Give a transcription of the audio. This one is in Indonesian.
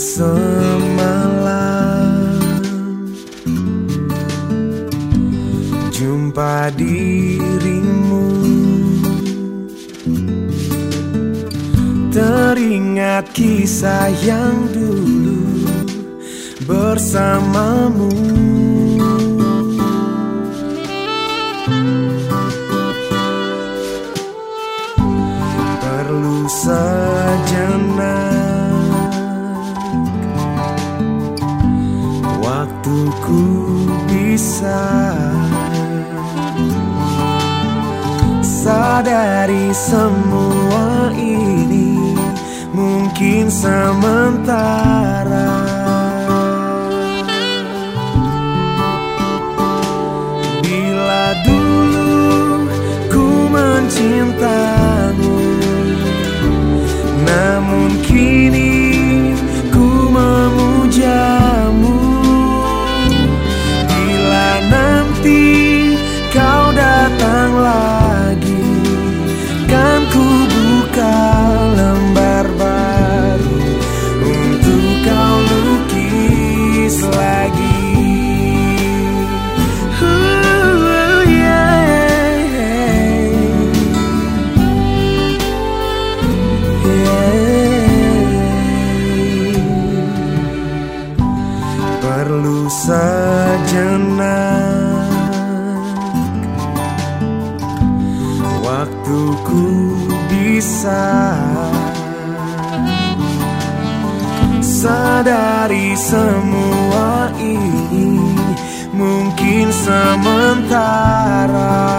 semalam. Jumpa dirimu. Teringat kisah yang dulu Bersamamu. sadari semua ini mungkin sementara. sejenak Waktuku bisa Sadari semua ini Mungkin sementara.